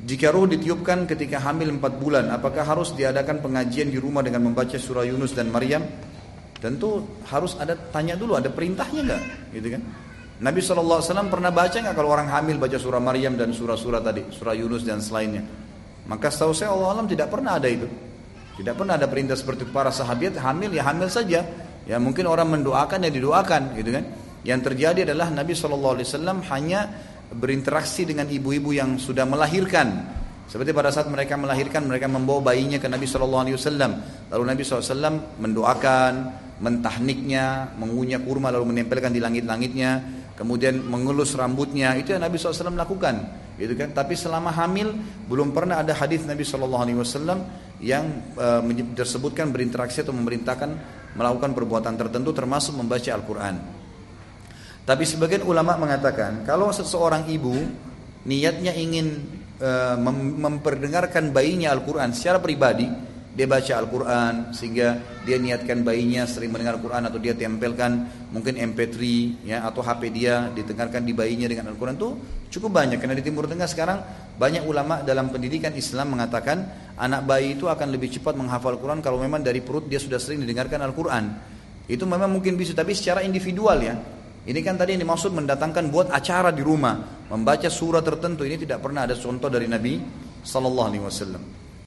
Jika ruh ditiupkan ketika hamil 4 bulan, apakah harus diadakan pengajian di rumah dengan membaca surah Yunus dan Maryam? Tentu harus ada tanya dulu, ada perintahnya enggak? Gitu kan? Nabi SAW pernah baca nggak kalau orang hamil baca surah Maryam dan surah-surah tadi, surah Yunus dan selainnya? Maka setahu saya Allah Alam tidak pernah ada itu. Tidak pernah ada perintah seperti para sahabat hamil ya hamil saja. Ya mungkin orang mendoakan ya didoakan gitu kan. Yang terjadi adalah Nabi SAW hanya berinteraksi dengan ibu-ibu yang sudah melahirkan. Seperti pada saat mereka melahirkan, mereka membawa bayinya ke Nabi SAW. Lalu Nabi SAW mendoakan, mentahniknya, mengunyah kurma lalu menempelkan di langit-langitnya, kemudian mengelus rambutnya. Itu yang Nabi SAW lakukan. Gitu kan? Tapi selama hamil belum pernah ada hadis Nabi SAW yang uh, tersebutkan berinteraksi atau memerintahkan melakukan perbuatan tertentu termasuk membaca Al-Quran. Tapi sebagian ulama mengatakan kalau seseorang ibu niatnya ingin mem memperdengarkan bayinya Al-Quran secara pribadi, dia baca Al-Quran sehingga dia niatkan bayinya sering mendengar Al-Quran atau dia tempelkan mungkin MP3 ya atau HP dia didengarkan di bayinya dengan Al-Quran itu cukup banyak. Karena di Timur Tengah sekarang banyak ulama dalam pendidikan Islam mengatakan anak bayi itu akan lebih cepat menghafal Al-Quran kalau memang dari perut dia sudah sering didengarkan Al-Quran. Itu memang mungkin bisa tapi secara individual ya ini kan tadi yang dimaksud mendatangkan buat acara di rumah, membaca surah tertentu. Ini tidak pernah ada contoh dari Nabi Sallallahu Alaihi Wasallam.